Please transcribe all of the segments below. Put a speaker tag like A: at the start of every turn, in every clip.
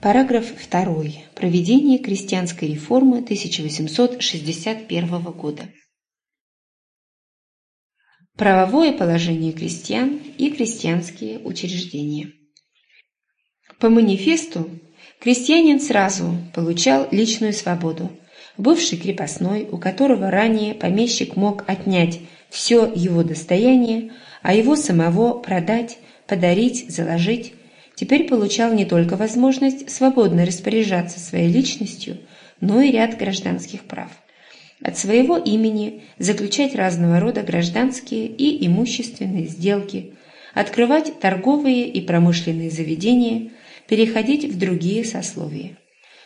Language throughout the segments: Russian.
A: Параграф 2. Проведение крестьянской реформы 1861 года. Правовое положение крестьян и крестьянские учреждения. По манифесту крестьянин сразу получал личную свободу. Бывший крепостной, у которого ранее помещик мог отнять все его достояние, а его самого продать, подарить, заложить, теперь получал не только возможность свободно распоряжаться своей личностью, но и ряд гражданских прав. От своего имени заключать разного рода гражданские и имущественные сделки, открывать торговые и промышленные заведения, переходить в другие сословия.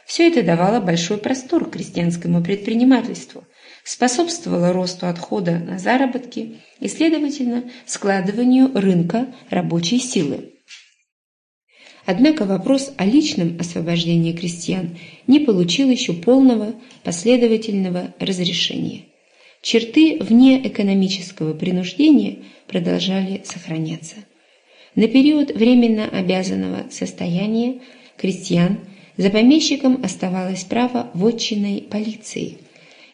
A: Все это давало большой простор крестьянскому предпринимательству, способствовало росту отхода на заработки и, следовательно, складыванию рынка рабочей силы. Однако вопрос о личном освобождении крестьян не получил еще полного последовательного разрешения. Черты вне экономического принуждения продолжали сохраняться. На период временно обязанного состояния крестьян за помещиком оставалось право вотчинной полиции.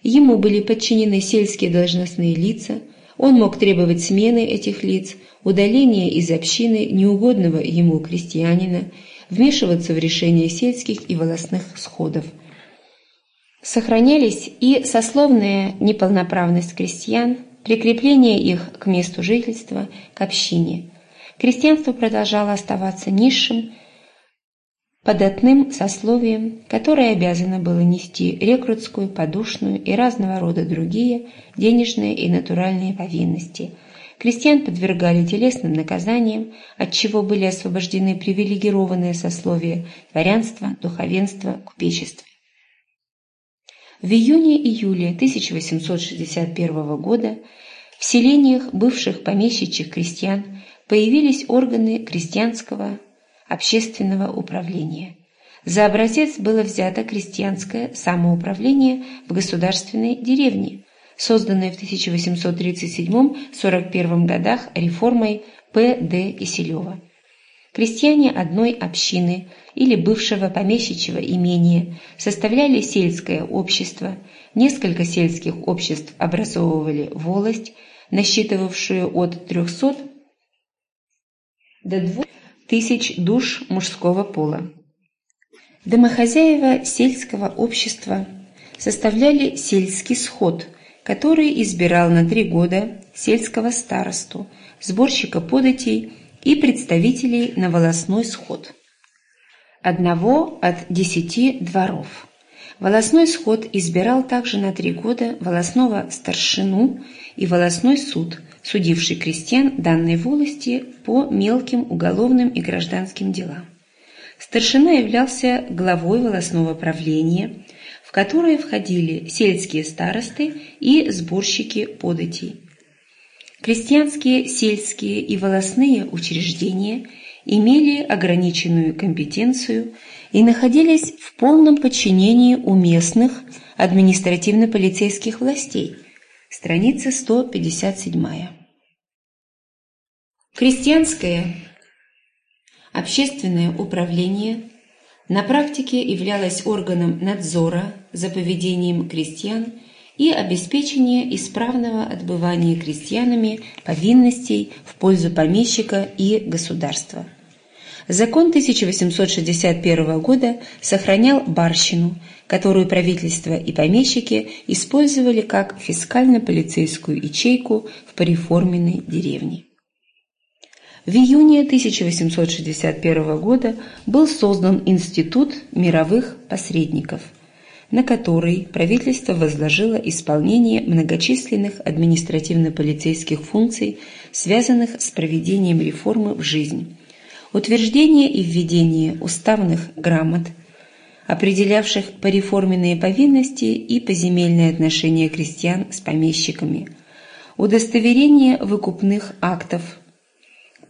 A: Ему были подчинены сельские должностные лица, он мог требовать смены этих лиц – удаление из общины неугодного ему крестьянина, вмешиваться в решение сельских и волосных сходов. Сохранялись и сословная неполноправность крестьян, прикрепление их к месту жительства, к общине. Крестьянство продолжало оставаться низшим, податным сословием, которое обязано было нести рекрутскую, подушную и разного рода другие денежные и натуральные повинности – крестьян подвергали телесным наказаниям, от чего были освобождены привилегированные сословия дворянства, духовенства, купечества. В июне-июле 1861 года в селениях бывших помещичьих крестьян появились органы крестьянского общественного управления. За образец было взято крестьянское самоуправление в государственной деревне, созданной в 1837-41 годах реформой П. Д. Киселева. Крестьяне одной общины или бывшего помещичьего имения составляли сельское общество, несколько сельских обществ образовывали волость, насчитывавшую от 300 до 2000 душ мужского пола. Домохозяева сельского общества составляли сельский сход – который избирал на три года сельского старосту, сборщика податей и представителей на волосной сход. Одного от десяти дворов. Волосной сход избирал также на три года волосного старшину и волосной суд, судивший крестьян данной волости по мелким уголовным и гражданским делам. Старшина являлся главой волосного правления – в которые входили сельские старосты и сборщики податей. Крестьянские, сельские и волосные учреждения имели ограниченную компетенцию и находились в полном подчинении у местных административно-полицейских властей. Страница 157. Крестьянское общественное управление на практике являлась органом надзора за поведением крестьян и обеспечения исправного отбывания крестьянами повинностей в пользу помещика и государства. Закон 1861 года сохранял барщину, которую правительство и помещики использовали как фискально-полицейскую ячейку в пореформенной деревне. В июне 1861 года был создан Институт мировых посредников, на который правительство возложило исполнение многочисленных административно-полицейских функций, связанных с проведением реформы в жизнь, утверждение и введение уставных грамот, определявших пореформенные повинности и поземельные отношения крестьян с помещиками, удостоверение выкупных актов –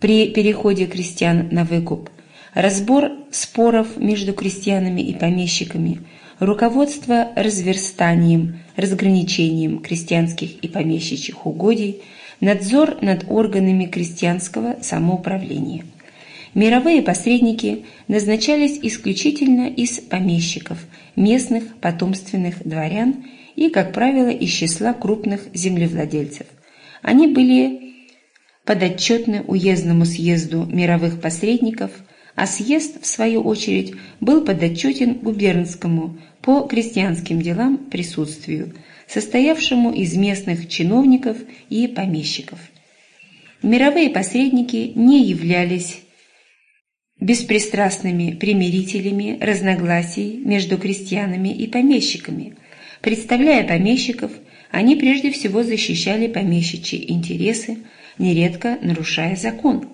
A: при переходе крестьян на выкуп, разбор споров между крестьянами и помещиками, руководство разверстанием, разграничением крестьянских и помещичьих угодий, надзор над органами крестьянского самоуправления. Мировые посредники назначались исключительно из помещиков, местных потомственных дворян и, как правило, из числа крупных землевладельцев. Они были подотчетны уездному съезду мировых посредников, а съезд, в свою очередь, был подотчетен губернскому по крестьянским делам присутствию, состоявшему из местных чиновников и помещиков. Мировые посредники не являлись беспристрастными примирителями разногласий между крестьянами и помещиками. Представляя помещиков, они прежде всего защищали помещичьи интересы, нередко нарушая закон.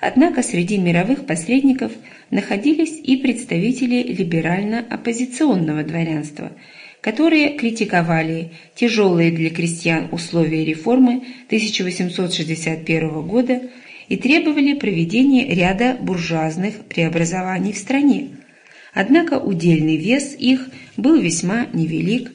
A: Однако среди мировых посредников находились и представители либерально-оппозиционного дворянства, которые критиковали тяжелые для крестьян условия реформы 1861 года и требовали проведения ряда буржуазных преобразований в стране. Однако удельный вес их был весьма невелик,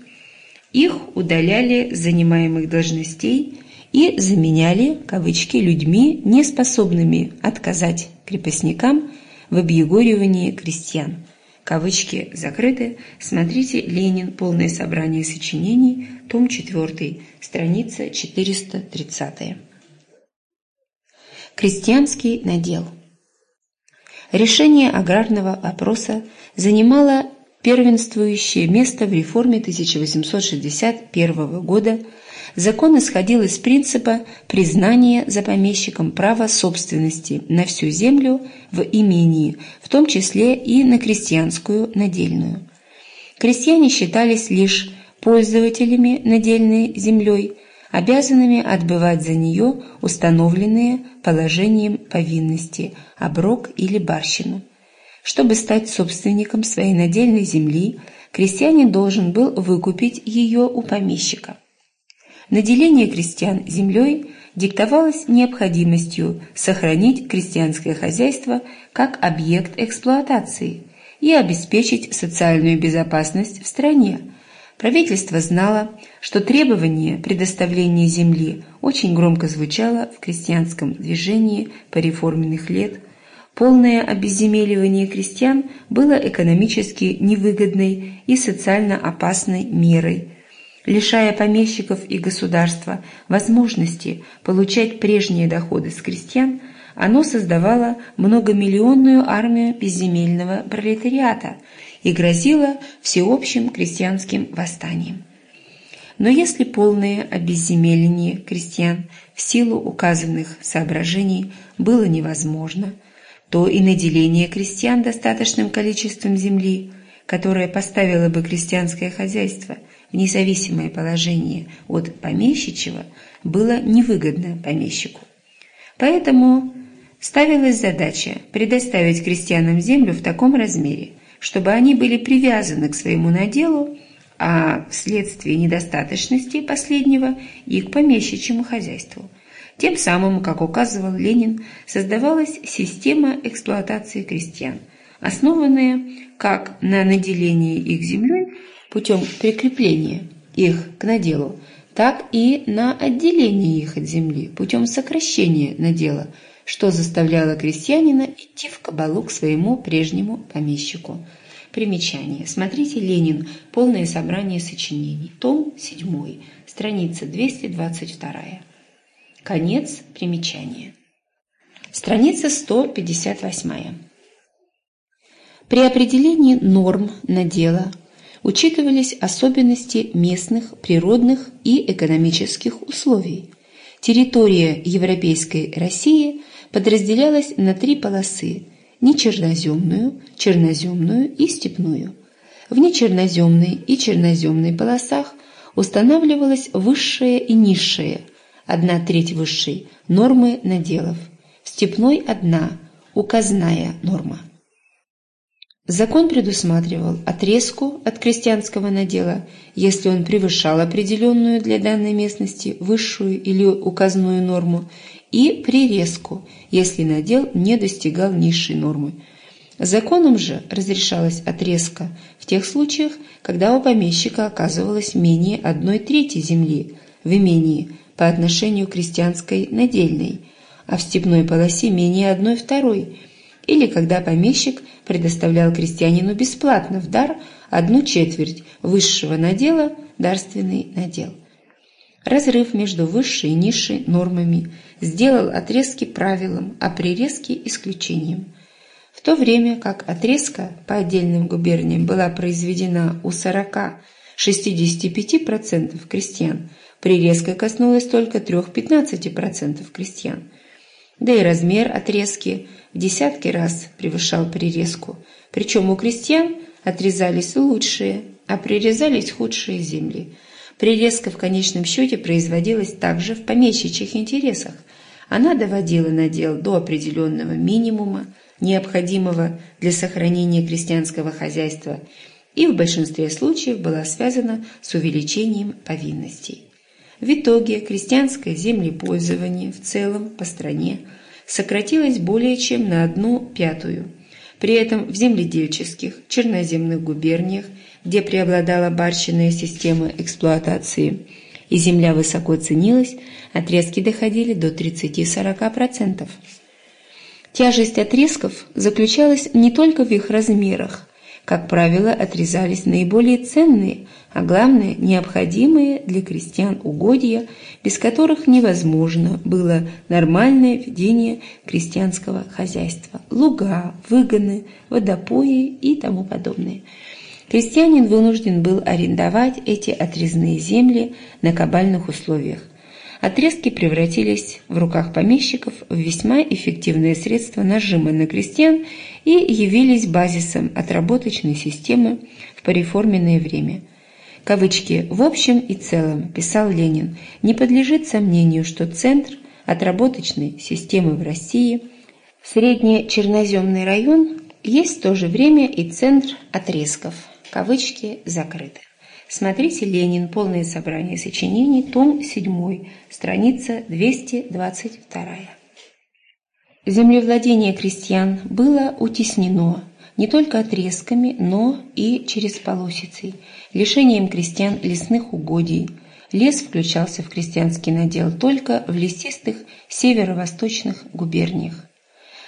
A: их удаляли с занимаемых должностей и заменяли кавычки людьми, неспособными отказать крепостникам в объегоривании крестьян. Кавычки закрыты. Смотрите «Ленин. Полное собрание сочинений», том 4, страница 430. Крестьянский надел. Решение аграрного вопроса занимало первенствующее место в реформе 1861 года. Закон исходил из принципа признания за помещиком права собственности на всю землю в имении, в том числе и на крестьянскую надельную. Крестьяне считались лишь пользователями надельной землей, обязанными отбывать за нее установленные положением повинности, оброк или барщину. Чтобы стать собственником своей надельной земли, крестьянин должен был выкупить ее у помещика. Наделение крестьян землей диктовалось необходимостью сохранить крестьянское хозяйство как объект эксплуатации и обеспечить социальную безопасность в стране, Правительство знало, что требование предоставления земли очень громко звучало в крестьянском движении по реформенных лет. Полное обезземеливание крестьян было экономически невыгодной и социально опасной мерой, лишая помещиков и государства возможности получать прежние доходы с крестьян, оно создавало многомиллионную армию безземельного пролетариата – и грозила всеобщим крестьянским восстанием. Но если полное обезземеление крестьян в силу указанных соображений было невозможно, то и наделение крестьян достаточным количеством земли, которое поставило бы крестьянское хозяйство в независимое положение от помещичьего, было невыгодно помещику. Поэтому ставилась задача предоставить крестьянам землю в таком размере, чтобы они были привязаны к своему наделу, а вследствие недостаточности последнего и к помещичьему хозяйству. Тем самым, как указывал Ленин, создавалась система эксплуатации крестьян, основанная как на наделении их землей путем прикрепления их к наделу, так и на отделении их от земли путем сокращения надела – что заставляло крестьянина идти в кабалу к своему прежнему помещику. Примечание. Смотрите «Ленин. Полное собрание сочинений». Том 7. Страница 222. Конец примечания. Страница 158. При определении норм надела учитывались особенности местных, природных и экономических условий. Территория Европейской России подразделялась на три полосы – нечерноземную, черноземную и степную. В нечерноземной и черноземной полосах устанавливалась высшая и низшая, одна треть высшей, нормы наделов, в степной одна, указная норма. Закон предусматривал отрезку от крестьянского надела, если он превышал определенную для данной местности высшую или указанную норму, и прирезку, если надел не достигал низшей нормы. Законом же разрешалась отрезка в тех случаях, когда у помещика оказывалось менее одной трети земли в имении по отношению к крестьянской надельной, а в степной полосе менее одной второй. или когда помещик предоставлял крестьянину бесплатно в дар одну четверть высшего надела, дарственный надел. Разрыв между высшей и низшей нормами сделал отрезки правилом, а прирезки исключением. В то время как отрезка по отдельным губерниям была произведена у 40-65% крестьян, прирезка коснулась только 3-15% крестьян. Да и размер отрезки в десятки раз превышал прирезку, причем у крестьян отрезались лучшие, а прирезались худшие земли. Прирезка в конечном счете производилась также в помещичьих интересах. Она доводила надел до определенного минимума, необходимого для сохранения крестьянского хозяйства, и в большинстве случаев была связана с увеличением повинностей. В итоге крестьянское землепользование в целом по стране сократилось более чем на одну пятую. При этом в земледельческих, черноземных губерниях, где преобладала барщинная система эксплуатации и земля высоко ценилась, отрезки доходили до 30-40%. Тяжесть отрезков заключалась не только в их размерах. Как правило, отрезались наиболее ценные, а главное, необходимые для крестьян угодья, без которых невозможно было нормальное ведение крестьянского хозяйства – луга, выгоны, водопои и тому подобное. Крестьянин вынужден был арендовать эти отрезные земли на кабальных условиях. Отрезки превратились в руках помещиков в весьма эффективное средство нажима на крестьян и явились базисом отработочной системы в пореформенное время. Кавычки «в общем и целом», писал Ленин, не подлежит сомнению, что центр отработочной системы в России, средний черноземный район, есть в то же время и центр отрезков. Кавычки закрыты. Смотрите «Ленин. Полное собрание сочинений», том 7, страница 222. Землевладение крестьян было утеснено не только отрезками, но и через полосицей, лишением крестьян лесных угодий. Лес включался в крестьянский надел только в лесистых северо-восточных губерниях.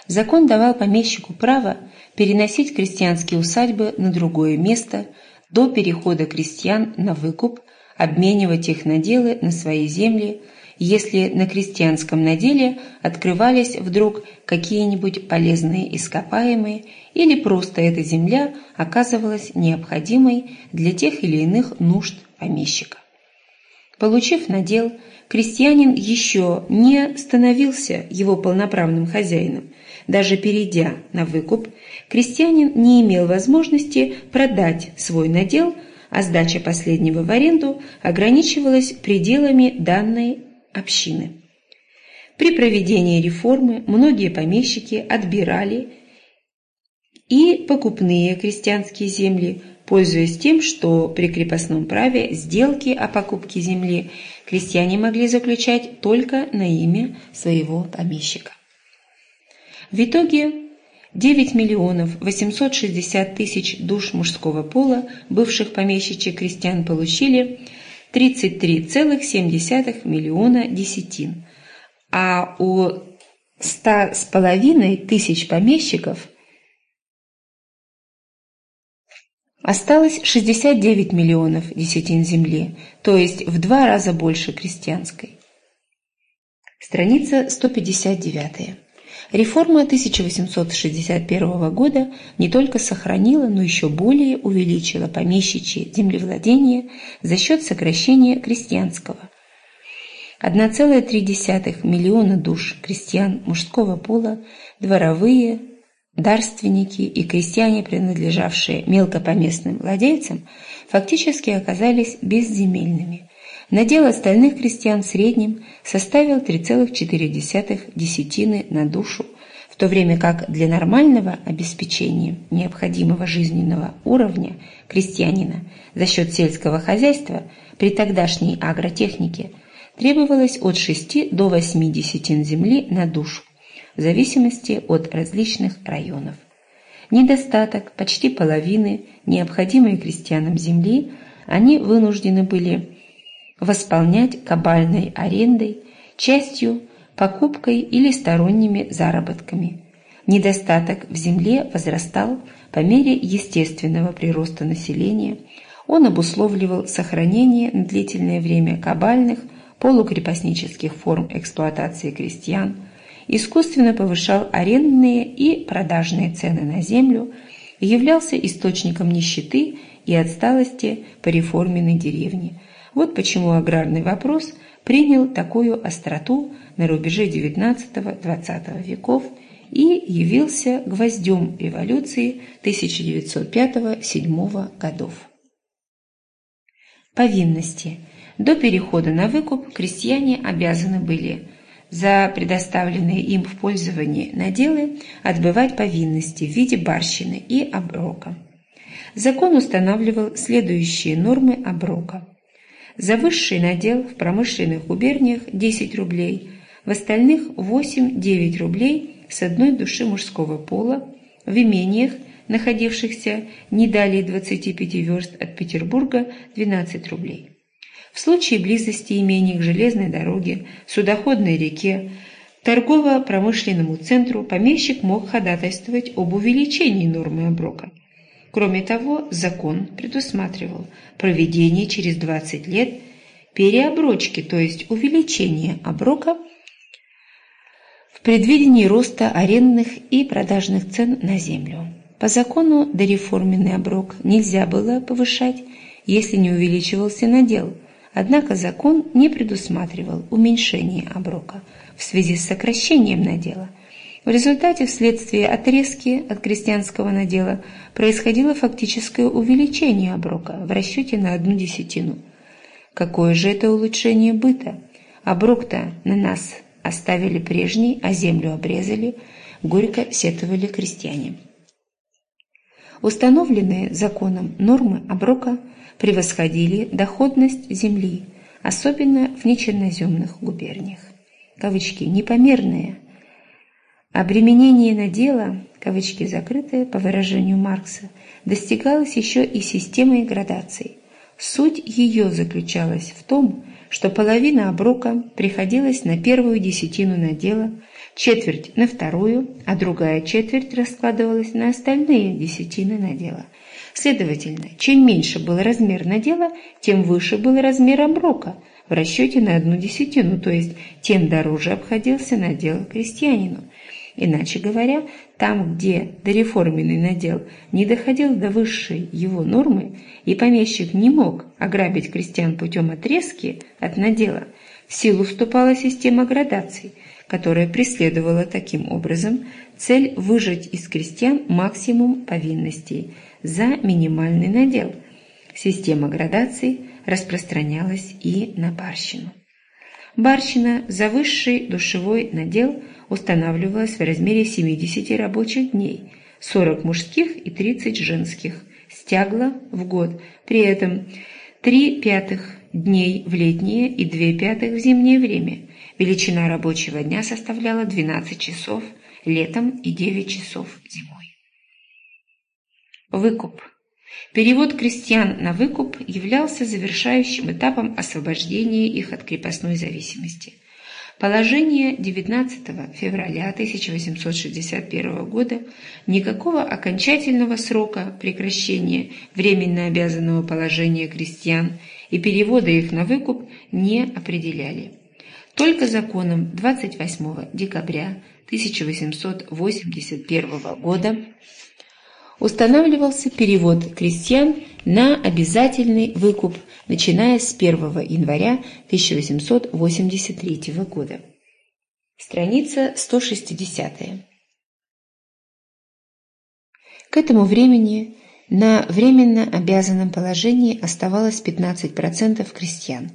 A: Закон давал помещику право переносить крестьянские усадьбы на другое место – до перехода крестьян на выкуп, обменивать их наделы на свои земли, если на крестьянском наделе открывались вдруг какие-нибудь полезные ископаемые или просто эта земля оказывалась необходимой для тех или иных нужд помещика. Получив надел, крестьянин еще не становился его полноправным хозяином. Даже перейдя на выкуп, крестьянин не имел возможности продать свой надел, а сдача последнего в аренду ограничивалась пределами данной общины. При проведении реформы многие помещики отбирали и покупные крестьянские земли, пользуясь тем, что при крепостном праве сделки о покупке земли крестьяне могли заключать только на имя своего помещика. В итоге 9 миллионов 860 тысяч душ мужского пола, бывших помещичьих крестьян, получили 33,7 миллиона десятин, а у 100 с половиной тысяч помещиков осталось 69 миллионов десятин земли, то есть в два раза больше крестьянской. Страница 159. Реформа 1861 года не только сохранила, но еще более увеличила помещичье землевладение за счет сокращения крестьянского. 1,3 миллиона душ крестьян мужского пола, дворовые, дарственники и крестьяне, принадлежавшие мелкопоместным владельцам, фактически оказались безземельными. Надел остальных крестьян в среднем составил 3,4 десятины на душу, в то время как для нормального обеспечения необходимого жизненного уровня крестьянина за счет сельского хозяйства при тогдашней агротехнике требовалось от 6 до 8 десятин земли на душу, в зависимости от различных районов. Недостаток почти половины необходимой крестьянам земли они вынуждены были восполнять кабальной арендой, частью покупкой или сторонними заработками. Недостаток в земле возрастал по мере естественного прироста населения. Он обусловливал сохранение на длительное время кабальных, полукрепостнических форм эксплуатации крестьян, искусственно повышал арендные и продажные цены на землю, являлся источником нищеты и отсталости по реформенной деревне. Вот почему аграрный вопрос принял такую остроту на рубеже XIX-XX веков и явился гвоздем революции 1905-1907 годов. Повинности. До перехода на выкуп крестьяне обязаны были за предоставленные им в пользование наделы отбывать повинности в виде барщины и оброка. Закон устанавливал следующие нормы оброка. За высший надел в промышленных губерниях 10 рублей, в остальных 8-9 рублей с одной души мужского пола, в имениях, находившихся не далее 25 верст от Петербурга, 12 рублей. В случае близости имений к железной дороге, судоходной реке, торгово-промышленному центру помещик мог ходатайствовать об увеличении нормы оброка. Кроме того, закон предусматривал проведение через 20 лет переоброчки, то есть увеличение оброка в предвидении роста арендных и продажных цен на землю. По закону дореформенный оброк нельзя было повышать, если не увеличивался надел, однако закон не предусматривал уменьшение оброка в связи с сокращением надела. В результате, вследствие отрезки от крестьянского надела, происходило фактическое увеличение оброка в расчете на одну десятину. Какое же это улучшение быта? Оброк-то на нас оставили прежний, а землю обрезали, горько сетовали крестьяне. Установленные законом нормы оброка превосходили доходность земли, особенно в нечерноземных губерниях. Кавычки «непомерные». Обременение надела, кавычки закрытые, по выражению Маркса, достигалось еще и системой градаций. Суть ее заключалась в том, что половина оброка приходилась на первую десятину надела, четверть на вторую, а другая четверть раскладывалась на остальные десятины надела. Следовательно, чем меньше был размер надела, тем выше был размер оброка в расчете на одну десятину, то есть тем дороже обходился надел крестьянину. Иначе говоря, там, где дореформенный надел не доходил до высшей его нормы, и помещик не мог ограбить крестьян путем отрезки от надела, в силу вступала система градаций, которая преследовала таким образом цель выжать из крестьян максимум повинностей за минимальный надел. Система градаций распространялась и на барщину. Барщина за высший душевой надел – устанавливалась в размере 70 рабочих дней, 40 мужских и 30 женских, стягла в год. При этом 3 пятых дней в летнее и 2 пятых в зимнее время. Величина рабочего дня составляла 12 часов летом и 9 часов зимой. Выкуп. Перевод крестьян на выкуп являлся завершающим этапом освобождения их от крепостной зависимости – Положение 19 февраля 1861 года никакого окончательного срока прекращения временно обязанного положения крестьян и перевода их на выкуп не определяли. Только законом 28 декабря 1881 года устанавливался перевод крестьян на обязательный выкуп, начиная с 1 января 1883 года. Страница 160. К этому времени на временно обязанном положении оставалось 15% крестьян.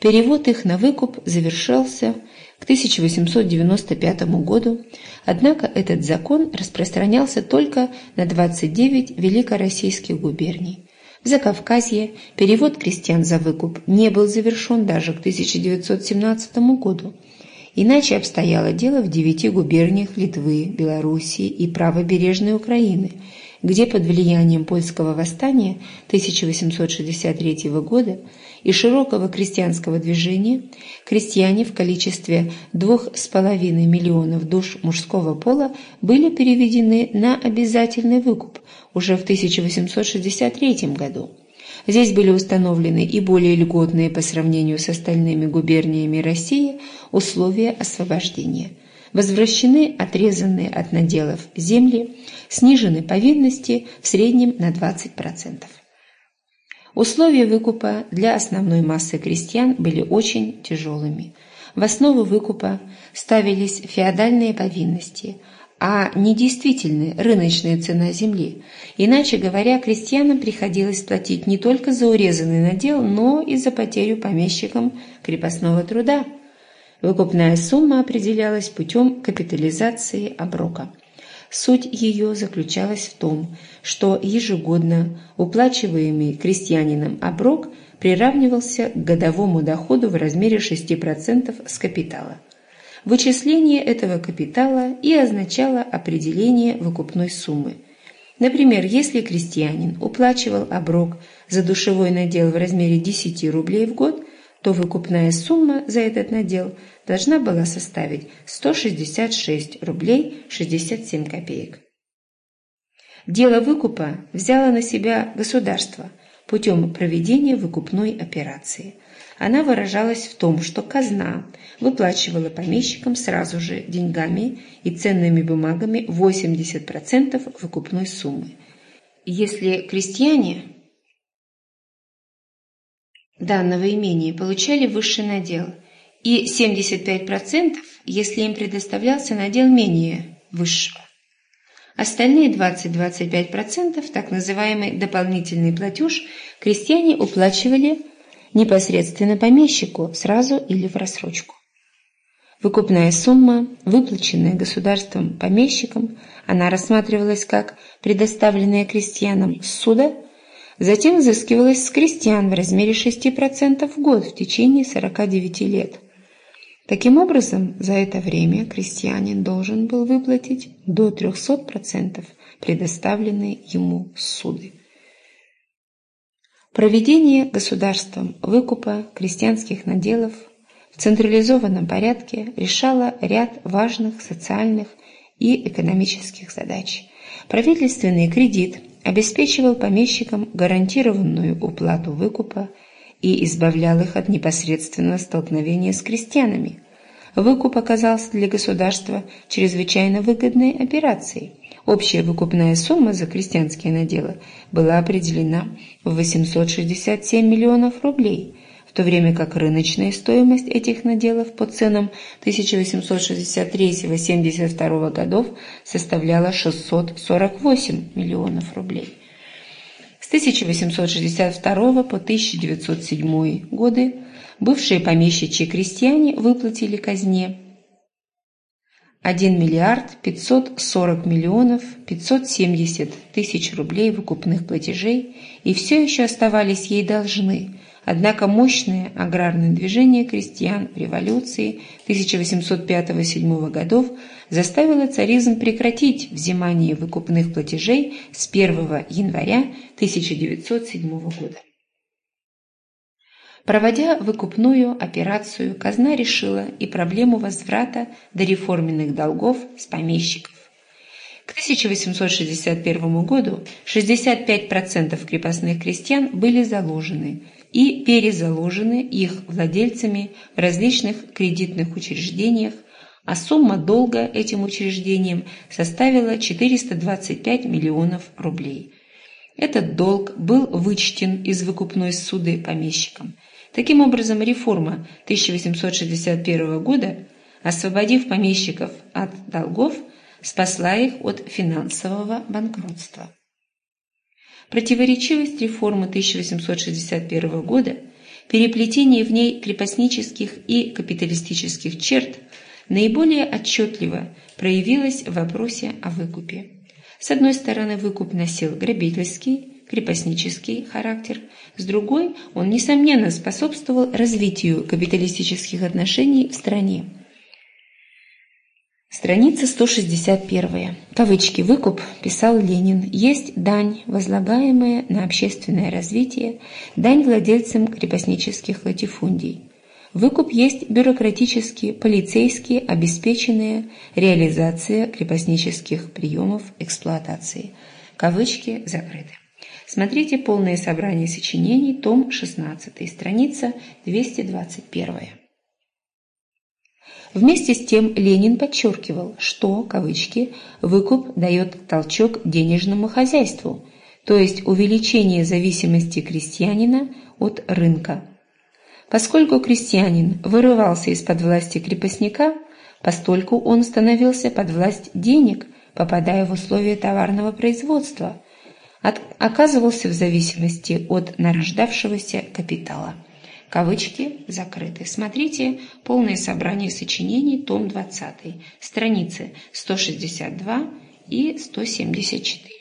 A: Перевод их на выкуп завершился к 1895 году, однако этот закон распространялся только на 29 великороссийских губерний. В Закавказье перевод крестьян за выкуп не был завершен даже к 1917 году. Иначе обстояло дело в девяти губерниях Литвы, Белоруссии и правобережной Украины, где под влиянием польского восстания 1863 года и широкого крестьянского движения крестьяне в количестве 2,5 миллионов душ мужского пола были переведены на обязательный выкуп уже в 1863 году. Здесь были установлены и более льготные по сравнению с остальными губерниями России условия освобождения. Возвращены отрезанные от наделов земли, снижены повинности в среднем на 20%. Условия выкупа для основной массы крестьян были очень тяжелыми. В основу выкупа ставились феодальные повинности – а не действительная рыночная цена земли. Иначе говоря, крестьянам приходилось платить не только за урезанный надел, но и за потерю помещикам крепостного труда. Выкупная сумма определялась путем капитализации оброка. Суть ее заключалась в том, что ежегодно уплачиваемый крестьянином оброк приравнивался к годовому доходу в размере 6% с капитала. Вычисление этого капитала и означало определение выкупной суммы. Например, если крестьянин уплачивал оброк за душевой надел в размере 10 рублей в год, то выкупная сумма за этот надел должна была составить 166 рублей 67 копеек. Дело выкупа взяло на себя государство путем проведения выкупной операции – она выражалась в том, что казна выплачивала помещикам сразу же деньгами и ценными бумагами 80% выкупной суммы. Если крестьяне данного имения получали высший надел и 75%, если им предоставлялся надел менее высшего. Остальные 20-25%, так называемый дополнительный платеж, крестьяне уплачивали непосредственно помещику, сразу или в рассрочку. Выкупная сумма, выплаченная государством помещикам, она рассматривалась как предоставленная крестьянам суда, затем взыскивалась с крестьян в размере 6% в год в течение 49 лет. Таким образом, за это время крестьянин должен был выплатить до 300% предоставленные ему суды. Проведение государством выкупа крестьянских наделов в централизованном порядке решало ряд важных социальных и экономических задач. Правительственный кредит обеспечивал помещикам гарантированную уплату выкупа и избавлял их от непосредственного столкновения с крестьянами. Выкуп оказался для государства чрезвычайно выгодной операцией – Общая выкупная сумма за крестьянские наделы была определена в 867 миллионов рублей, то время как рыночная стоимость этих наделов по ценам 1863-72 годов составляла 648 миллионов рублей. С 1862 по 1907 годы бывшие помещичьи крестьяне выплатили казне 1 миллиард 540 миллионов 570 тысяч рублей выкупных платежей и все еще оставались ей должны, однако мощное аграрное движение крестьян революции 1805-1807 годов заставило царизм прекратить взимание выкупных платежей с 1 января 1907 года. Проводя выкупную операцию, казна решила и проблему возврата дореформенных долгов с помещиков. К 1861 году 65% крепостных крестьян были заложены и перезаложены их владельцами в различных кредитных учреждениях, а сумма долга этим учреждениям составила 425 миллионов рублей. Этот долг был вычтен из выкупной суды помещикам – Таким образом, реформа 1861 года, освободив помещиков от долгов, спасла их от финансового банкротства. Противоречивость реформы 1861 года, переплетение в ней крепостнических и капиталистических черт наиболее отчетливо проявилась в вопросе о выкупе. С одной стороны, выкуп носил грабительский, крепостнический характер, с другой он, несомненно, способствовал развитию капиталистических отношений в стране. Страница 161. Кавычки «Выкуп», писал Ленин, есть дань, возлагаемая на общественное развитие, дань владельцам крепостнических латифундий. Выкуп есть бюрократически, полицейски обеспеченная реализация крепостнических приемов эксплуатации. Кавычки закрыты. Смотрите полное собрание сочинений, том 16, страница 221. Вместе с тем Ленин подчеркивал, что, кавычки, «выкуп дает толчок денежному хозяйству», то есть увеличение зависимости крестьянина от рынка. Поскольку крестьянин вырывался из-под власти крепостника, постольку он становился под власть денег, попадая в условия товарного производства, оказывался в зависимости от нарождавшегося капитала. Кавычки закрыты. Смотрите полное собрание сочинений, том 20, страницы 162 и 174.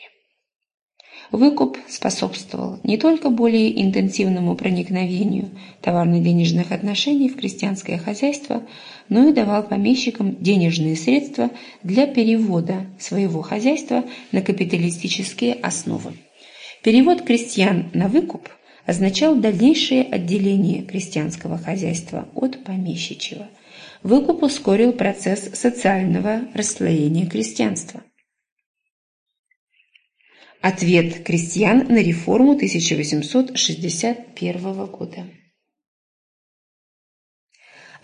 A: Выкуп способствовал не только более интенсивному проникновению товарно-денежных отношений в крестьянское хозяйство, но и давал помещикам денежные средства для перевода своего хозяйства на капиталистические основы. Перевод крестьян на выкуп – означал дальнейшее отделение крестьянского хозяйства от помещичьего. Выкуп ускорил процесс социального расслоения крестьянства. Ответ крестьян на реформу 1861 года.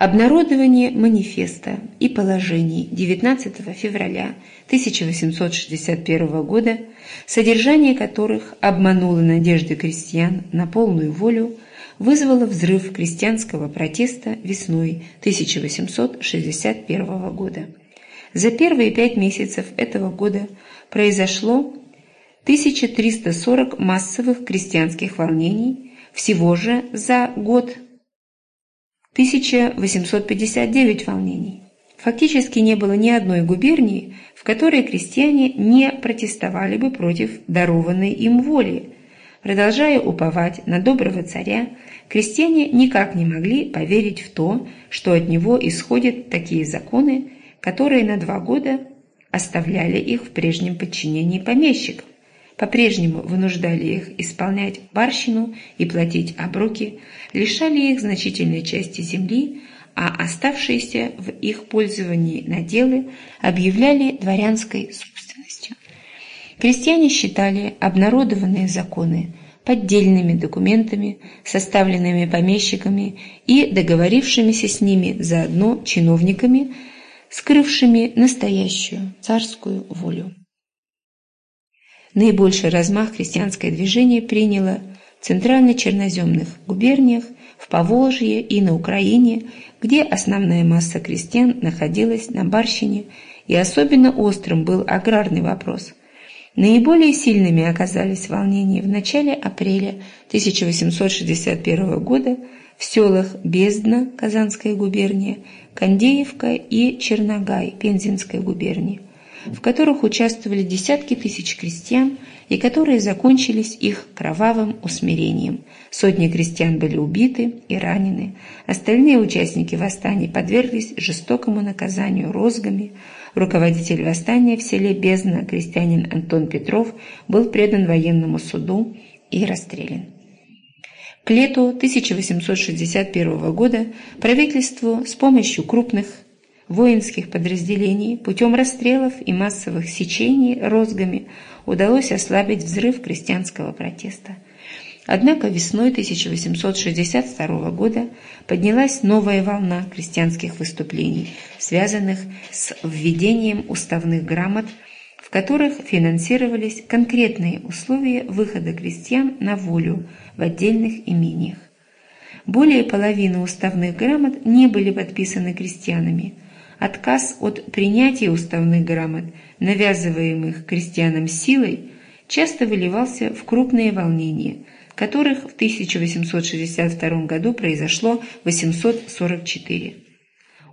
A: Обнародование манифеста и положений 19 февраля 1861 года, содержание которых обмануло надежды крестьян на полную волю, вызвало взрыв крестьянского протеста весной 1861 года. За первые пять месяцев этого года произошло 1340 массовых крестьянских волнений, всего же за год 1859 волнений. Фактически не было ни одной губернии, в которой крестьяне не протестовали бы против дарованной им воли. Продолжая уповать на доброго царя, крестьяне никак не могли поверить в то, что от него исходят такие законы, которые на два года оставляли их в прежнем подчинении помещиков по-прежнему вынуждали их исполнять барщину и платить оброки, лишали их значительной части земли, а оставшиеся в их пользовании наделы объявляли дворянской собственностью. Крестьяне считали обнародованные законы поддельными документами, составленными помещиками и договорившимися с ними заодно чиновниками, скрывшими настоящую царскую волю. Наибольший размах крестьянское движение приняло в центрально-черноземных губерниях, в Поволжье и на Украине, где основная масса крестьян находилась на барщине, и особенно острым был аграрный вопрос. Наиболее сильными оказались волнения в начале апреля 1861 года в селах Бездна, Казанская губерния, Кондеевка и Черногай, Пензенская губерния в которых участвовали десятки тысяч крестьян и которые закончились их кровавым усмирением. Сотни крестьян были убиты и ранены. Остальные участники восстания подверглись жестокому наказанию розгами. Руководитель восстания в селе Бездна, крестьянин Антон Петров, был предан военному суду и расстрелян. К лету 1861 года правительству с помощью крупных воинских подразделений путем расстрелов и массовых сечений розгами удалось ослабить взрыв крестьянского протеста. Однако весной 1862 года поднялась новая волна крестьянских выступлений, связанных с введением уставных грамот, в которых финансировались конкретные условия выхода крестьян на волю в отдельных имениях. Более половины уставных грамот не были подписаны крестьянами – отказ от принятия уставных грамот, навязываемых крестьянам силой, часто выливался в крупные волнения, которых в 1862 году произошло 844.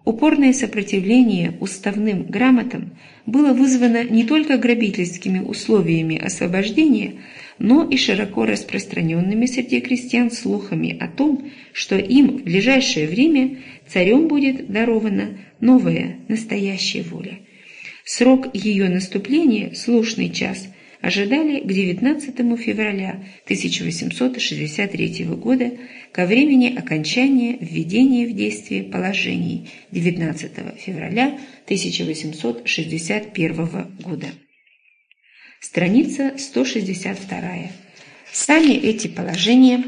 A: Упорное сопротивление уставным грамотам было вызвано не только грабительскими условиями освобождения, но и широко распространенными среди крестьян слухами о том, что им в ближайшее время царем будет дарована новая, настоящая воля – Срок ее наступления, слушный час, ожидали к 19 февраля 1863 года ко времени окончания введения в действие положений 19 февраля 1861 года. Страница 162. Сами эти положения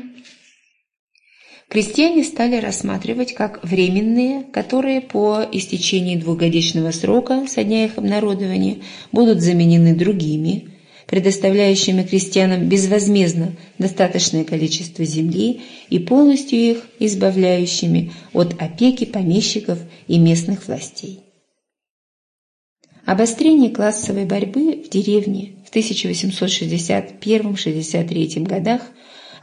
A: крестьяне стали рассматривать как временные, которые по истечении двухгодичного срока со дня их обнародования будут заменены другими, предоставляющими крестьянам безвозмездно достаточное количество земли и полностью их избавляющими от опеки помещиков и местных властей. Обострение классовой борьбы в деревне в 1861-63 годах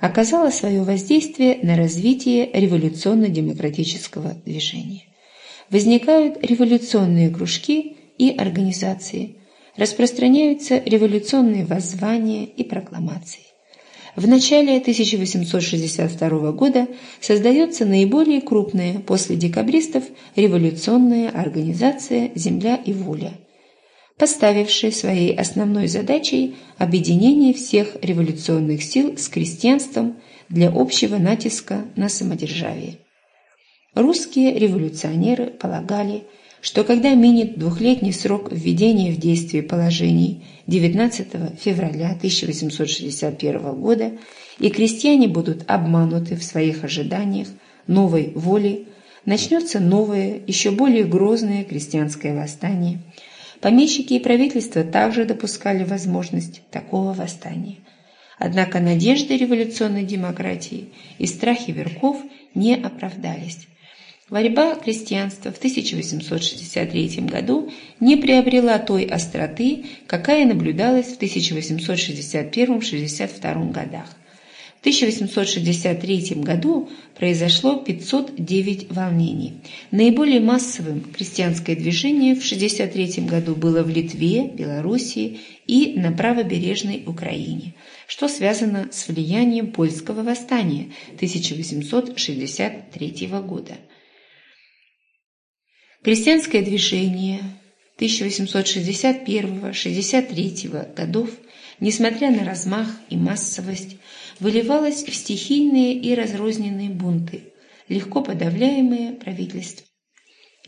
A: оказало свое воздействие на развитие революционно-демократического движения. Возникают революционные кружки и организации, распространяются революционные воззвания и прокламации. В начале 1862 года создается наиболее крупная после декабристов революционная организация «Земля и воля», поставившая своей основной задачей объединение всех революционных сил с крестьянством для общего натиска на самодержавие. Русские революционеры полагали, что когда минет двухлетний срок введения в действие положений 19 февраля 1861 года и крестьяне будут обмануты в своих ожиданиях новой воли, начнется новое, еще более грозное крестьянское восстание. Помещики и правительство также допускали возможность такого восстания. Однако надежды революционной демократии и страхи верхов не оправдались. Борьба крестьянства в 1863 году не приобрела той остроты, какая наблюдалась в 1861-62 годах. В 1863 году произошло 509 волнений. Наиболее массовым крестьянское движение в 1963 году было в Литве, Белоруссии и на правобережной Украине, что связано с влиянием польского восстания 1863 года. Крестьянское движение 1861-63 годов, несмотря на размах и массовость, выливалось в стихийные и разрозненные бунты, легко подавляемые правительством.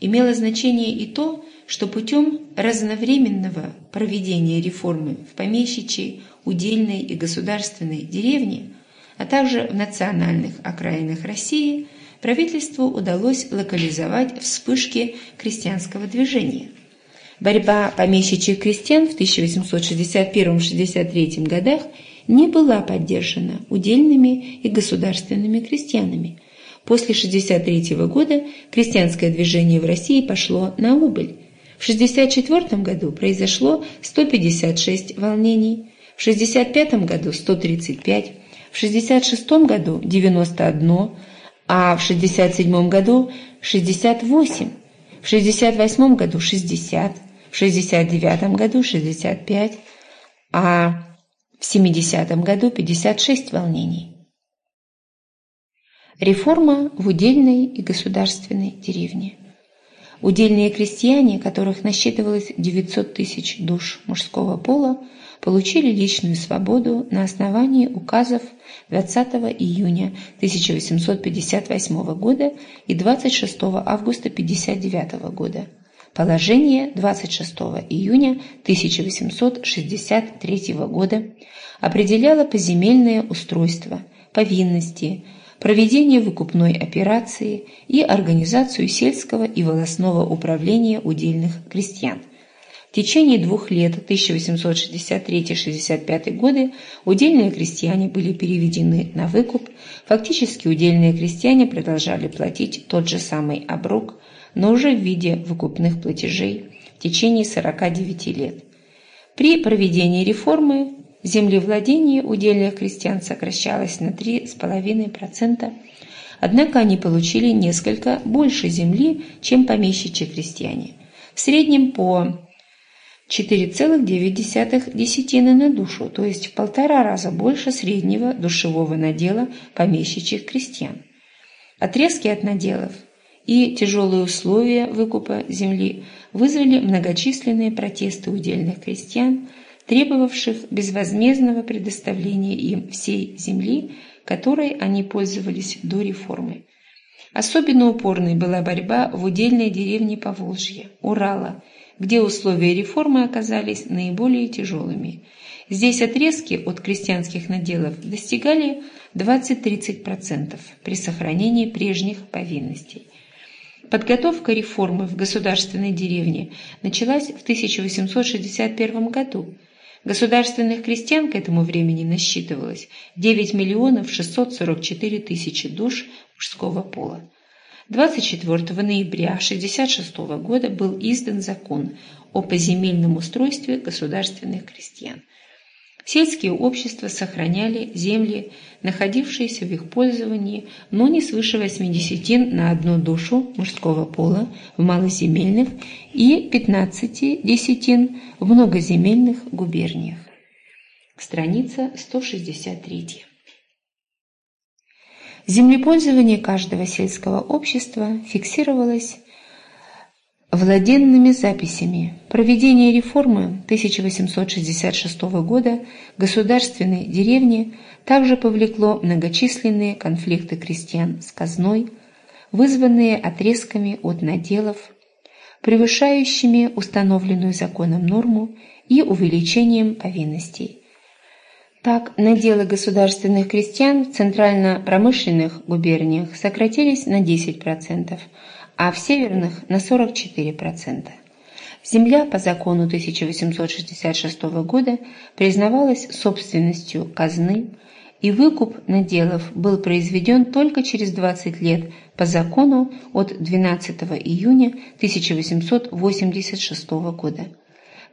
A: Имело значение и то, что путем разновременного проведения реформы в помещичьей, удельной и государственной деревне, а также в национальных окраинах России – правительству удалось локализовать вспышки крестьянского движения. Борьба помещичьих крестьян в 1861-63 годах не была поддержана удельными и государственными крестьянами. После 1963 года крестьянское движение в России пошло на убыль. В 1964 году произошло 156 волнений, в 1965 году 135, в 1966 году 91, а в 67 году 68, в 68 году 60, в 69 году 65, а в 70 году 56 волнений. Реформа в удельной и государственной деревне. Удельные крестьяне, которых насчитывалось 900 тысяч душ мужского пола, получили личную свободу на основании указов 20 июня 1858 года и 26 августа 1959 года. Положение 26 июня 1863 года определяло поземельное устройство, повинности, проведение выкупной операции и организацию сельского и волосного управления удельных крестьян. В течение двух лет 1863-65 годы удельные крестьяне были переведены на выкуп, фактически удельные крестьяне продолжали платить тот же самый оброк, но уже в виде выкупных платежей в течение 49 лет. При проведении реформы землевладение удельных крестьян сокращалось на 3,5%, однако они получили несколько больше земли, чем помещичьи крестьяне. В среднем по 4,9 десятины на душу, то есть в полтора раза больше среднего душевого надела помещичьих крестьян. Отрезки от наделов и тяжелые условия выкупа земли вызвали многочисленные протесты удельных крестьян, требовавших безвозмездного предоставления им всей земли, которой они пользовались до реформы. Особенно упорной была борьба в удельной деревне Поволжья, Урала, где условия реформы оказались наиболее тяжелыми. Здесь отрезки от крестьянских наделов достигали 20-30% при сохранении прежних повинностей. Подготовка реформы в государственной деревне началась в 1861 году. Государственных крестьян к этому времени насчитывалось 9 миллионов 644 тысячи душ мужского пола. 24 ноября 1966 года был издан закон о поземельном устройстве государственных крестьян. Сельские общества сохраняли земли, находившиеся в их пользовании, но не свыше 80 на одну душу мужского пола в малоземельных и 15 десятин в многоземельных губерниях. Страница 163. Землепользование каждого сельского общества фиксировалось владенными записями. Проведение реформы 1866 года государственной деревни также повлекло многочисленные конфликты крестьян с казной, вызванные отрезками от наделов, превышающими установленную законом норму и увеличением повинностей. Так, наделы государственных крестьян в центрально-промышленных губерниях сократились на 10%, а в северных – на 44%. Земля по закону 1866 года признавалась собственностью казны, и выкуп наделов был произведен только через 20 лет по закону от 12 июня 1886 года.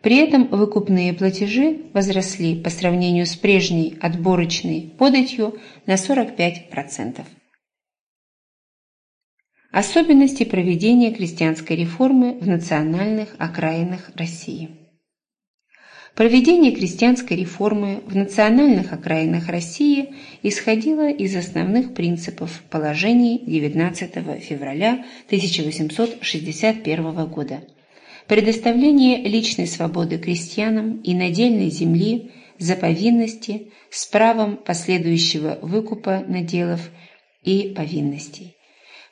A: При этом выкупные платежи возросли по сравнению с прежней отборочной податью на 45%. Особенности проведения крестьянской реформы в национальных окраинах России. Проведение крестьянской реформы в национальных окраинах России исходило из основных принципов положений 19 февраля 1861 года – предоставление личной свободы крестьянам и надельной земли за повинности с правом последующего выкупа наделов и повинностей.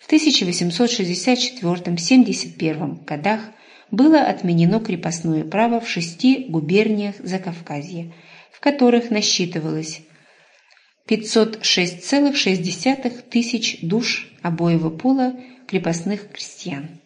A: В 1864-71 годах было отменено крепостное право в шести губерниях Закавказья, в которых насчитывалось 506,6 тысяч душ обоего пола крепостных крестьян.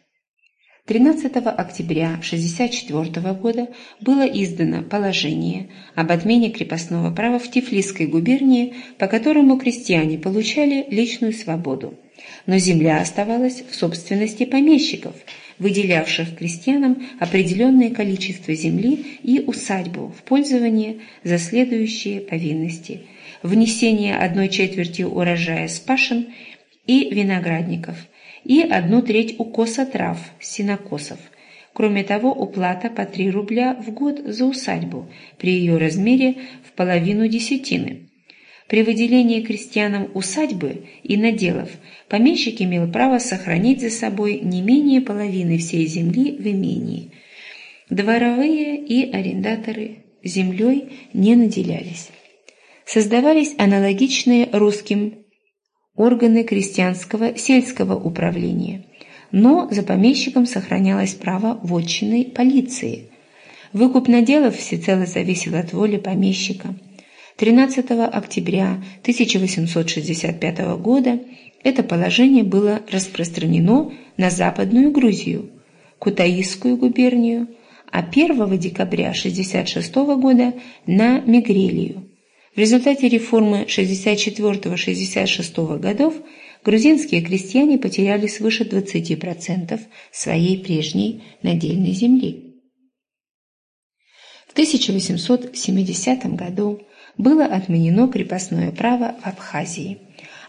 A: 13 октября 1964 года было издано положение об отмене крепостного права в Тифлисской губернии, по которому крестьяне получали личную свободу. Но земля оставалась в собственности помещиков, выделявших крестьянам определенное количество земли и усадьбу в пользование за следующие повинности – внесение одной четверти урожая с пашин и виноградников – и одну треть укоса трав, синокосов. Кроме того, уплата по 3 рубля в год за усадьбу при ее размере в половину десятины. При выделении крестьянам усадьбы и наделов помещик имел право сохранить за собой не менее половины всей земли в имении. Дворовые и арендаторы землей не наделялись. Создавались аналогичные русским органы крестьянского сельского управления, но за помещиком сохранялось право вотчинной полиции. Выкуп наделов всецело зависел от воли помещика. 13 октября 1865 года это положение было распространено на Западную Грузию, Кутаисскую губернию, а 1 декабря 1966 года на Мигрелию. В результате реформы 64-66 годов грузинские крестьяне потеряли свыше 20% своей прежней надельной земли. В 1870 году было отменено крепостное право в Абхазии,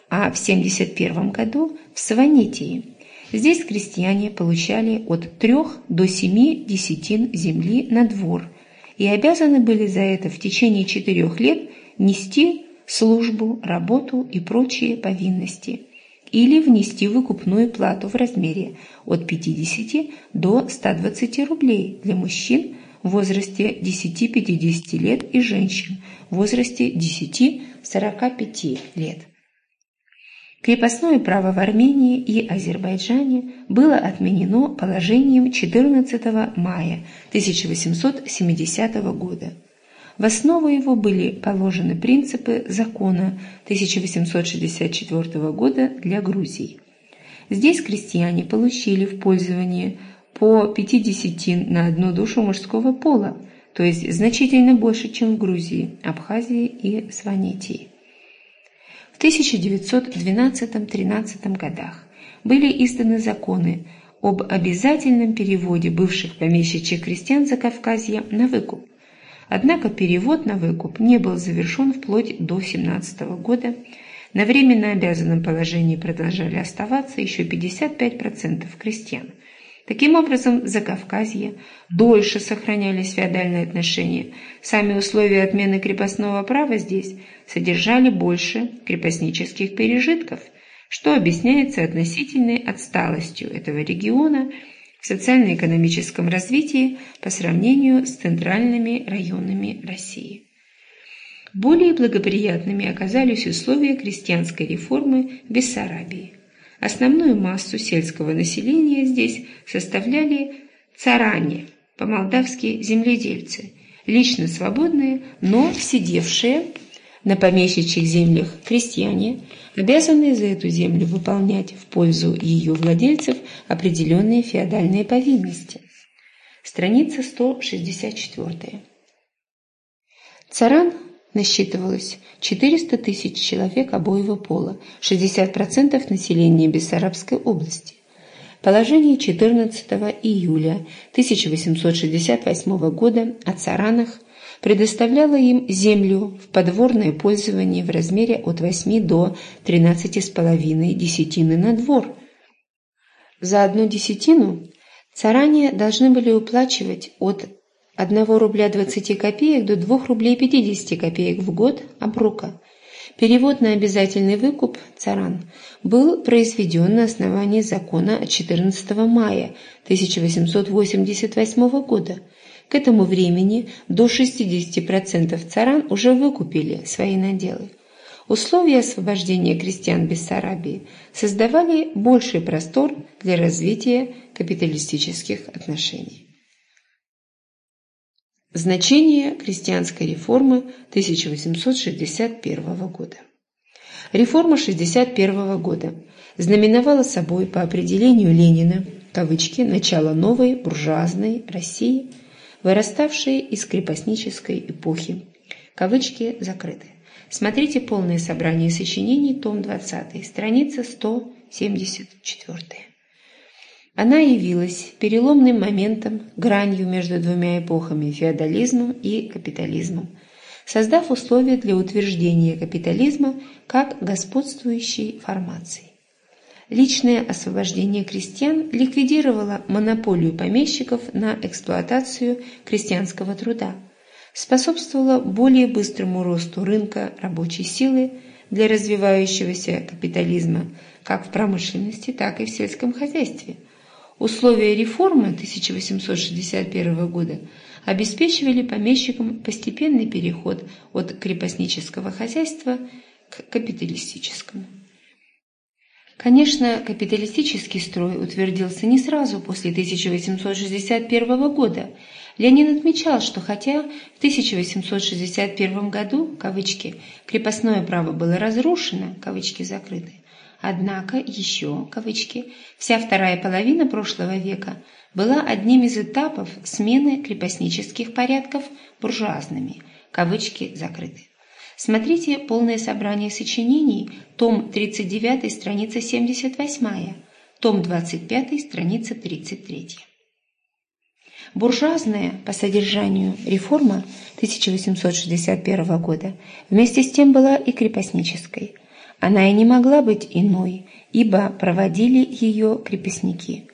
A: а в 1971 году в Сванетии. Здесь крестьяне получали от 3 до 7 десятин земли на двор и обязаны были за это в течение четырех лет нести службу, работу и прочие повинности. или внести выкупную плату в размере от 50 до 120 рублей для мужчин в возрасте 10-50 лет и женщин в возрасте 10-45 лет. Крепостное право в Армении и Азербайджане было отменено положением 14 мая 1870 года. В основу его были положены принципы закона 1864 года для Грузии. Здесь крестьяне получили в пользование по 50 на одну душу мужского пола, то есть значительно больше, чем в Грузии, Абхазии и Сванетии. В 1912-13 годах были изданы законы об обязательном переводе бывших помещичьих крестьян Закавказья на выкуп. Однако перевод на выкуп не был завершен вплоть до 17 года. На временно обязанном положении продолжали оставаться еще 55% крестьян. Таким образом, в Закавказье дольше сохранялись феодальные отношения. Сами условия отмены крепостного права здесь содержали больше крепостнических пережитков, что объясняется относительной отсталостью этого региона в социально-экономическом развитии по сравнению с центральными районами России. Более благоприятными оказались условия крестьянской реформы в Бессарабии. Основную массу сельского населения здесь составляли царане, по-молдавски земледельцы, лично свободные, но сидевшие на помещичьих землях крестьяне, обязанные за эту землю выполнять в пользу ее владельцев определенные феодальные повинности. Страница 164. Царан насчитывалось 400 тысяч человек обоего пола, 60% населения Бессарабской области. Положение 14 июля 1868 года о царанах предоставляло им землю в подворное пользование в размере от 8 до 13,5 десятины на двор. За одну десятину царане должны были уплачивать от 1 рубля 20 копеек до 2 рублей 50 копеек в год обрука. Перевод на обязательный выкуп царан был произведен на основании закона от 14 мая 1888 года. К этому времени до 60% царан уже выкупили свои наделы. Условия освобождения крестьян Бессарабии создавали больший простор для развития капиталистических отношений. Значение крестьянской реформы 1861 года. Реформа 1961 года знаменовала собой по определению Ленина кавычки, «начало новой буржуазной России», выраставшей из крепостнической эпохи. Кавычки закрыты. Смотрите полное собрание сочинений, том 20, страница 174. Она явилась переломным моментом, гранью между двумя эпохами – феодализмом и капитализмом, создав условия для утверждения капитализма как господствующей формации. Личное освобождение крестьян ликвидировало монополию помещиков на эксплуатацию крестьянского труда, способствовало более быстрому росту рынка рабочей силы для развивающегося капитализма как в промышленности, так и в сельском хозяйстве – Условия реформы 1861 года обеспечивали помещикам постепенный переход от крепостнического хозяйства к капиталистическому. Конечно, капиталистический строй утвердился не сразу после 1861 года. Ленин отмечал, что хотя в 1861 году, кавычки, крепостное право было разрушено, кавычки закрыты, Однако еще, кавычки, вся вторая половина прошлого века была одним из этапов смены крепостнических порядков буржуазными, кавычки закрыты. Смотрите полное собрание сочинений, том 39, страница 78, том 25, страница 33. Буржуазная по содержанию реформа 1861 года вместе с тем была и крепостнической – она и не могла быть иной, ибо проводили ее крепостники.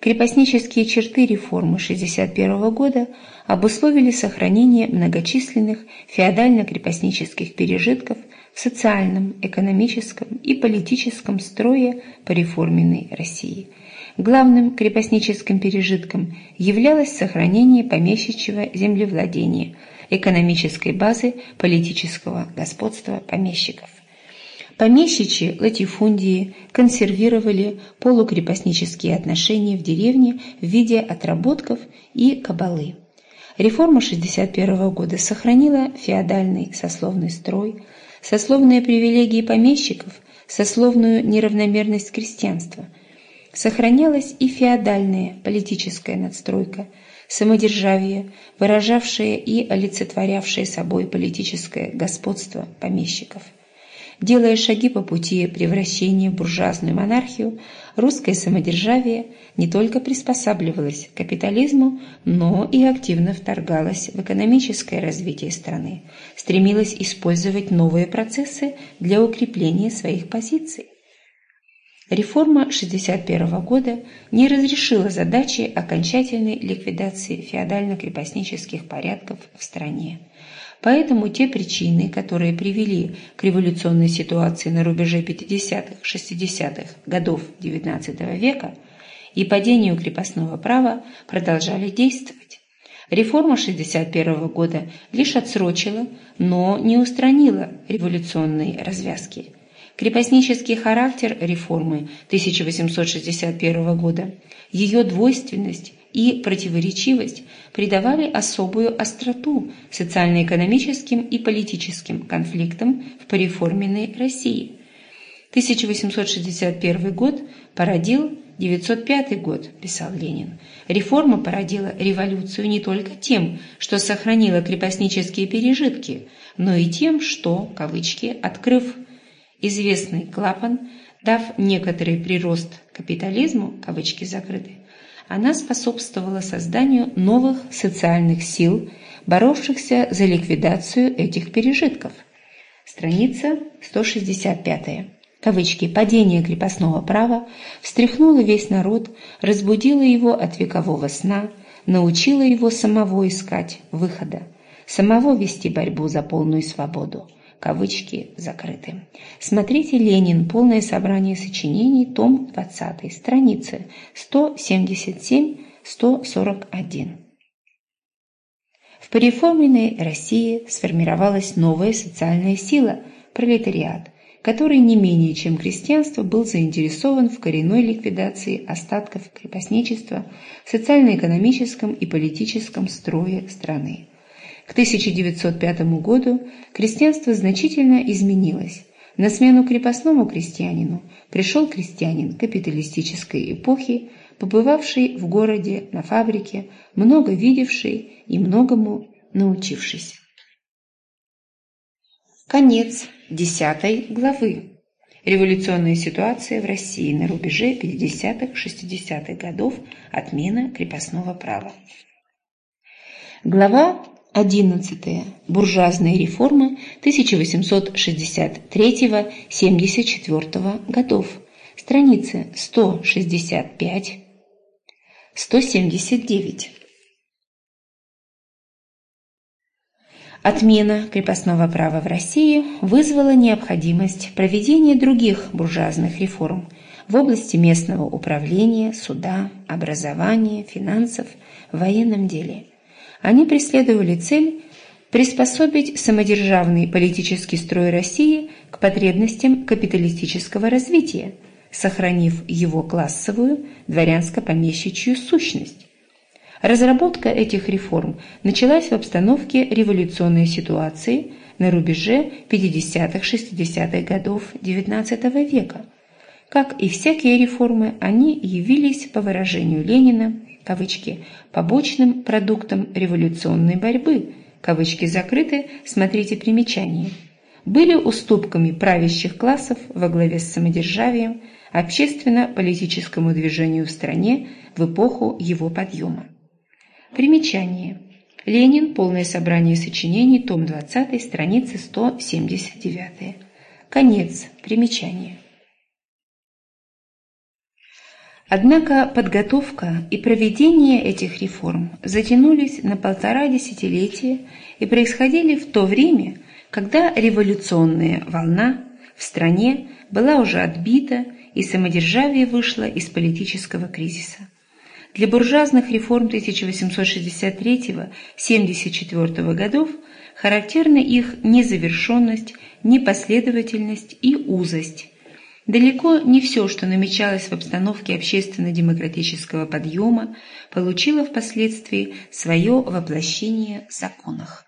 A: Крепостнические черты реформы 1961 года обусловили сохранение многочисленных феодально-крепостнических пережитков в социальном, экономическом и политическом строе пореформенной России. Главным крепостническим пережитком являлось сохранение помещичьего землевладения, экономической базы политического господства помещиков. Помещичьи латифундии консервировали полукрепостнические отношения в деревне в виде отработков и кабалы. Реформа 1961 года сохранила феодальный сословный строй, сословные привилегии помещиков, сословную неравномерность крестьянства. Сохранялась и феодальная политическая надстройка, самодержавие, выражавшее и олицетворявшее собой политическое господство помещиков. Делая шаги по пути превращения в буржуазную монархию, русское самодержавие не только приспосабливалось к капитализму, но и активно вторгалось в экономическое развитие страны, стремилось использовать новые процессы для укрепления своих позиций. Реформа 1961 года не разрешила задачи окончательной ликвидации феодально-крепостнических порядков в стране. Поэтому те причины, которые привели к революционной ситуации на рубеже 50-60-х годов XIX века и падению крепостного права, продолжали действовать. Реформа 1961 года лишь отсрочила, но не устранила революционные развязки. Крепостнический характер реформы 1861 года, ее двойственность и противоречивость придавали особую остроту социально-экономическим и политическим конфликтам в пореформенной России. 1861 год породил 905 год, писал Ленин. Реформа породила революцию не только тем, что сохранила крепостнические пережитки, но и тем, что, кавычки, открыв известный клапан, дав некоторый прирост капитализму, кавычки закрыты, она способствовала созданию новых социальных сил, боровшихся за ликвидацию этих пережитков. Страница 165. Кавычки «падение крепостного права» встряхнуло весь народ, разбудило его от векового сна, научило его самого искать выхода, самого вести борьбу за полную свободу кавычки закрыты. Смотрите «Ленин. Полное собрание сочинений. Том 20. Страницы 177-141». В переформенной России сформировалась новая социальная сила – пролетариат, который не менее чем крестьянство был заинтересован в коренной ликвидации остатков крепостничества в социально-экономическом и политическом строе страны. К 1905 году крестьянство значительно изменилось. На смену крепостному крестьянину пришел крестьянин капиталистической эпохи, побывавший в городе, на фабрике, много видевший и многому научившийся. Конец десятой главы. Революционная ситуация в России на рубеже 50-60-х годов. Отмена крепостного права. Глава 11. Буржуазные реформы 1863-74 годов. Страницы 165-179. Отмена крепостного права в России вызвала необходимость проведения других буржуазных реформ в области местного управления, суда, образования, финансов, в военном деле – они преследовали цель приспособить самодержавный политический строй России к потребностям капиталистического развития, сохранив его классовую дворянско-помещичью сущность. Разработка этих реформ началась в обстановке революционной ситуации на рубеже 50-60-х годов XIX века. Как и всякие реформы, они явились, по выражению Ленина, кавычки, побочным продуктом революционной борьбы, кавычки закрыты, смотрите примечание, были уступками правящих классов во главе с самодержавием общественно-политическому движению в стране в эпоху его подъема. Примечание. Ленин. Полное собрание сочинений. Том 20. Страница 179. Конец примечания. Однако подготовка и проведение этих реформ затянулись на полтора десятилетия и происходили в то время, когда революционная волна в стране была уже отбита и самодержавие вышло из политического кризиса. Для буржуазных реформ 1863-74 годов характерны их незавершенность, непоследовательность и узость. Далеко не все, что намечалось в обстановке общественно-демократического подъема, получило впоследствии свое воплощение в законах.